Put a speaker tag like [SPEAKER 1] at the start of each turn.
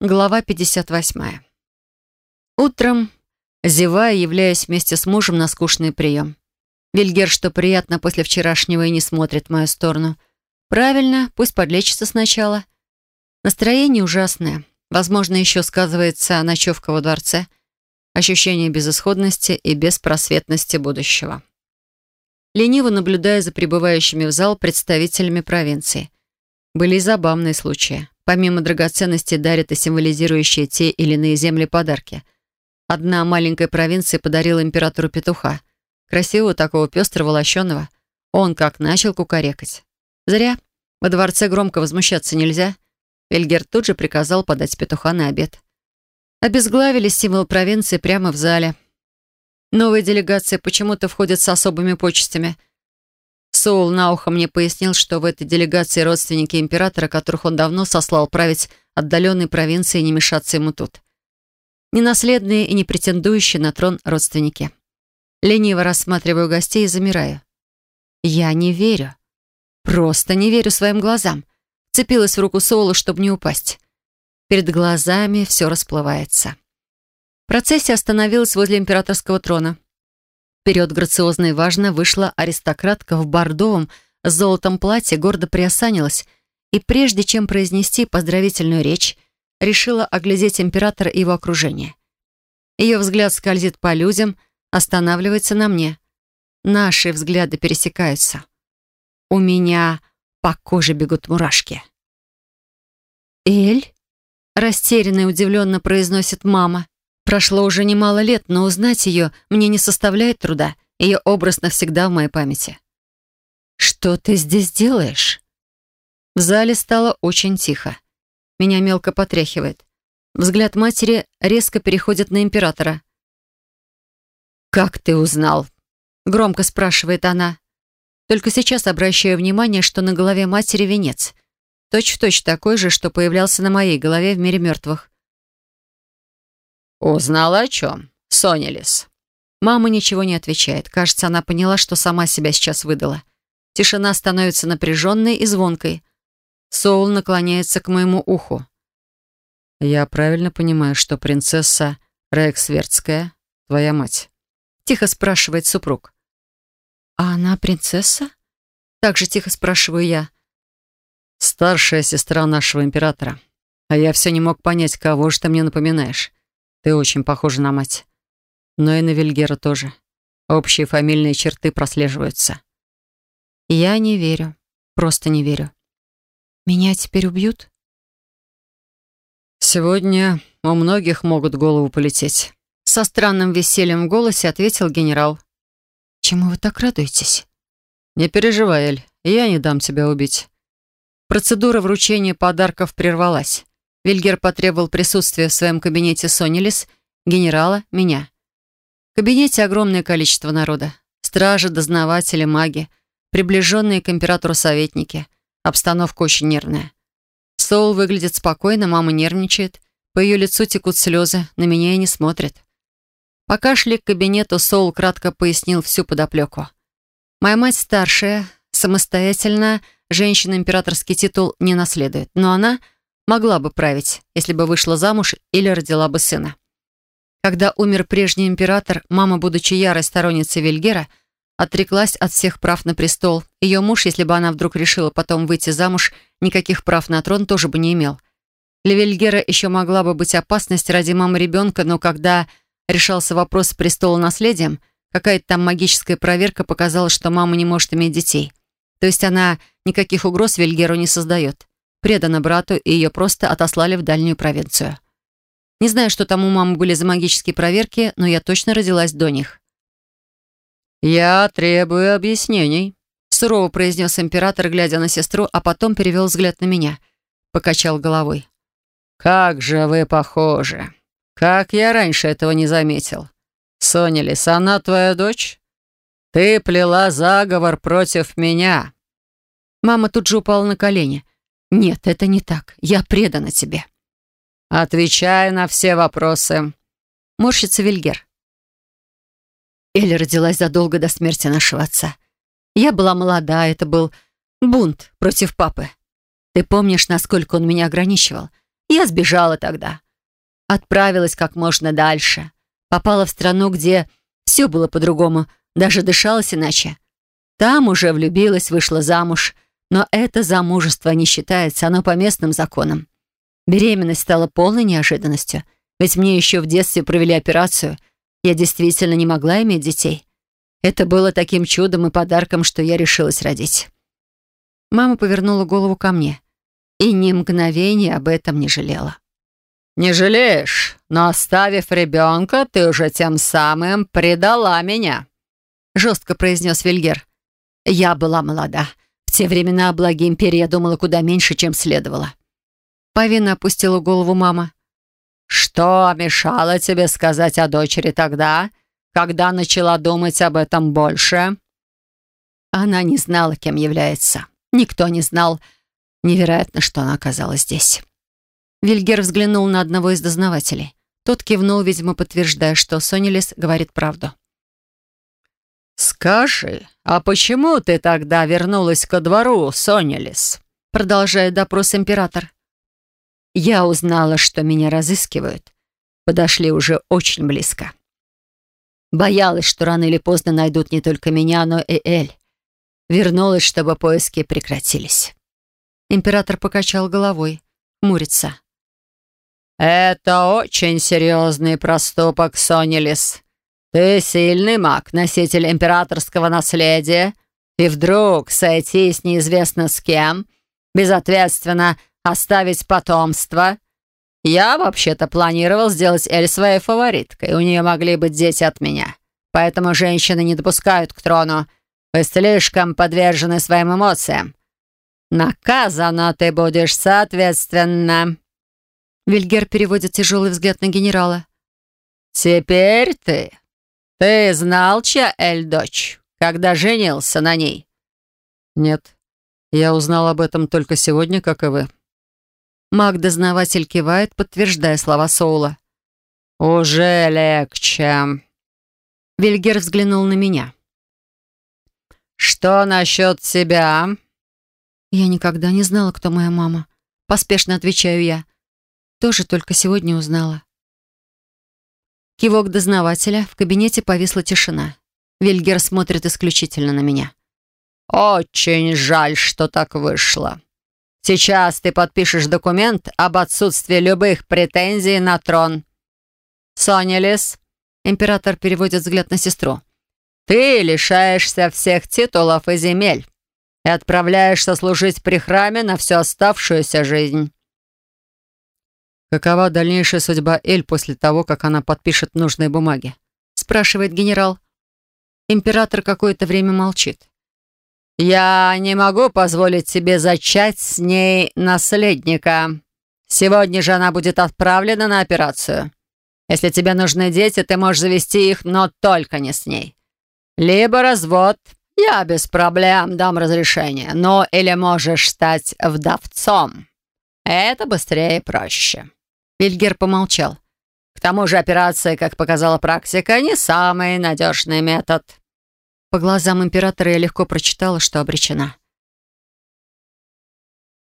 [SPEAKER 1] Глава 58. Утром, зевая, являясь вместе с мужем на скучный прием. Вильгер, что приятно, после вчерашнего и не смотрит в мою сторону. Правильно, пусть подлечится сначала. Настроение ужасное. Возможно, еще сказывается ночевка во дворце, ощущение безысходности и беспросветности будущего. Лениво наблюдая за прибывающими в зал представителями провинции. Были и забавные случаи. Помимо драгоценностей дарят и символизирующие те или иные земли подарки. Одна маленькая провинция подарила императору петуха. Красивого такого пестрого лощеного. Он как начал кукарекать. Зря. Во дворце громко возмущаться нельзя. Вильгер тут же приказал подать петуха на обед. Обезглавили символ провинции прямо в зале. Новая делегация почему-то входит с особыми почестями – Соул на ухо мне пояснил, что в этой делегации родственники императора, которых он давно сослал править отдаленной провинции не мешаться ему тут. Ненаследные и не претендующие на трон родственники. Лениво рассматриваю гостей и замираю. Я не верю. Просто не верю своим глазам. Цепилась в руку Соула, чтобы не упасть. Перед глазами все расплывается. Процессия остановилась возле императорского трона. Вперед грациозно и важно вышла аристократка в бордовом с золотом платье, гордо приосанилась и, прежде чем произнести поздравительную речь, решила оглядеть императора и его окружение. Ее взгляд скользит по людям, останавливается на мне. Наши взгляды пересекаются. У меня по коже бегут мурашки. «Эль?» — растерянно и удивленно произносит мама. Прошло уже немало лет, но узнать ее мне не составляет труда. Ее образ навсегда в моей памяти. «Что ты здесь делаешь?» В зале стало очень тихо. Меня мелко потряхивает. Взгляд матери резко переходит на императора. «Как ты узнал?» — громко спрашивает она. Только сейчас обращаю внимание, что на голове матери венец. Точь-в-точь точь такой же, что появлялся на моей голове в мире мертвых. «Узнала о чем? Сонилис?» Мама ничего не отвечает. Кажется, она поняла, что сама себя сейчас выдала. Тишина становится напряженной и звонкой. Соул наклоняется к моему уху. «Я правильно понимаю, что принцесса Рексвертская твоя мать?» Тихо спрашивает супруг. «А она принцесса?» Так же тихо спрашиваю я. «Старшая сестра нашего императора. А я все не мог понять, кого же ты мне напоминаешь. Ты очень похожа на мать. Но и на Вильгера тоже. Общие фамильные черты прослеживаются. Я не верю. Просто не верю. Меня теперь убьют? Сегодня у многих могут голову полететь. Со странным весельем в голосе ответил генерал. Чему вы так радуетесь? Не переживай, Эль, я не дам тебя убить. Процедура вручения подарков прервалась. Вильгер потребовал присутствия в своем кабинете Сонилис, генерала, меня. В кабинете огромное количество народа. Стражи, дознаватели, маги, приближенные к императору советники. Обстановка очень нервная. Соул выглядит спокойно, мама нервничает. По ее лицу текут слезы, на меня и не смотрит. Пока шли к кабинету, Соул кратко пояснил всю подоплеку. Моя мать старшая, самостоятельно, женщина императорский титул не наследует, но она могла бы править, если бы вышла замуж или родила бы сына. Когда умер прежний император, мама, будучи ярой сторонницей Вильгера, отреклась от всех прав на престол. Ее муж, если бы она вдруг решила потом выйти замуж, никаких прав на трон тоже бы не имел. Для Вильгера еще могла бы быть опасность ради мамы ребенка, но когда решался вопрос с престолонаследием, какая-то там магическая проверка показала, что мама не может иметь детей. То есть она никаких угроз Вильгеру не создает предана брату, и ее просто отослали в дальнюю провинцию. Не знаю, что там у мамы были за магические проверки, но я точно родилась до них. «Я требую объяснений», — сурово произнес император, глядя на сестру, а потом перевел взгляд на меня. Покачал головой. «Как же вы похожи! Как я раньше этого не заметил! Сонилис, она твоя дочь? Ты плела заговор против меня!» Мама тут же упала на колени. «Нет, это не так. Я предана тебе». «Отвечай на все вопросы». Морщится Вильгер. Элли родилась задолго до смерти нашего отца. Я была молода, это был бунт против папы. Ты помнишь, насколько он меня ограничивал? Я сбежала тогда. Отправилась как можно дальше. Попала в страну, где все было по-другому, даже дышалось иначе. Там уже влюбилась, вышла замуж. Но это замужество не считается, оно по местным законам. Беременность стала полной неожиданностью, ведь мне еще в детстве провели операцию. Я действительно не могла иметь детей. Это было таким чудом и подарком, что я решилась родить. Мама повернула голову ко мне и ни мгновения об этом не жалела.
[SPEAKER 2] «Не жалеешь, но оставив ребенка, ты уже тем самым предала меня»,
[SPEAKER 1] жестко произнес Вильгер. «Я была молода. Те времена о благе империи я думала куда меньше, чем следовало». Повинно опустила голову мама.
[SPEAKER 2] «Что мешало тебе сказать о дочери тогда, когда начала думать об этом больше?»
[SPEAKER 1] Она не знала, кем является. Никто не знал. Невероятно, что она оказалась здесь. Вильгер взглянул на одного из дознавателей. Тот кивнул, видимо, подтверждая, что Сонилис говорит правду.
[SPEAKER 2] «Скажи, а почему ты тогда вернулась ко двору, Сонилис?»
[SPEAKER 1] Продолжает допрос император. «Я узнала, что меня разыскивают. Подошли уже очень близко. Боялась, что рано или поздно найдут не только меня, но и Эль. Вернулась, чтобы поиски прекратились». Император покачал головой. Мурится.
[SPEAKER 2] «Это очень серьезный проступок, Сонилис. Ты сильный маг, носитель императорского наследия, и вдруг сойтись неизвестно с кем, безответственно оставить потомство. Я вообще-то планировал сделать Эль своей фавориткой, у нее могли быть дети от меня. Поэтому женщины не допускают к трону. Вы слишком подвержены своим эмоциям. Наказана ты будешь соответственно».
[SPEAKER 1] Вильгер переводит тяжелый взгляд на генерала.
[SPEAKER 2] «Теперь ты. Ты знал, чья Эль дочь, когда женился на ней?»
[SPEAKER 1] «Нет. Я узнал об этом только сегодня, как и вы». Маг-дознаватель кивает, подтверждая слова Соула.
[SPEAKER 2] «Уже легче».
[SPEAKER 1] Вильгер взглянул на меня.
[SPEAKER 2] «Что насчет тебя?»
[SPEAKER 1] «Я никогда не знала, кто моя мама», — поспешно отвечаю я. Тоже только сегодня узнала. Кивок дознавателя. В кабинете повисла тишина. Вильгер смотрит исключительно на меня.
[SPEAKER 2] «Очень жаль, что так вышло. Сейчас ты подпишешь документ об отсутствии любых претензий на трон. Сонелис?»
[SPEAKER 1] Император переводит взгляд на сестру.
[SPEAKER 2] «Ты лишаешься всех титулов и земель и отправляешься служить при храме на всю оставшуюся жизнь.
[SPEAKER 1] «Какова дальнейшая судьба Эль после того, как она подпишет нужные бумаги?» спрашивает генерал. Император какое-то время молчит.
[SPEAKER 2] «Я не могу позволить себе зачать с ней наследника. Сегодня же она будет отправлена на операцию. Если тебе нужны дети, ты можешь завести их, но только не с ней. Либо развод, я без проблем дам разрешение, но или можешь стать вдовцом. Это быстрее и проще».
[SPEAKER 1] Вильгер помолчал.
[SPEAKER 2] «К тому же операция, как показала практика, не самый надежный метод».
[SPEAKER 1] По глазам императора я легко прочитала, что обречена.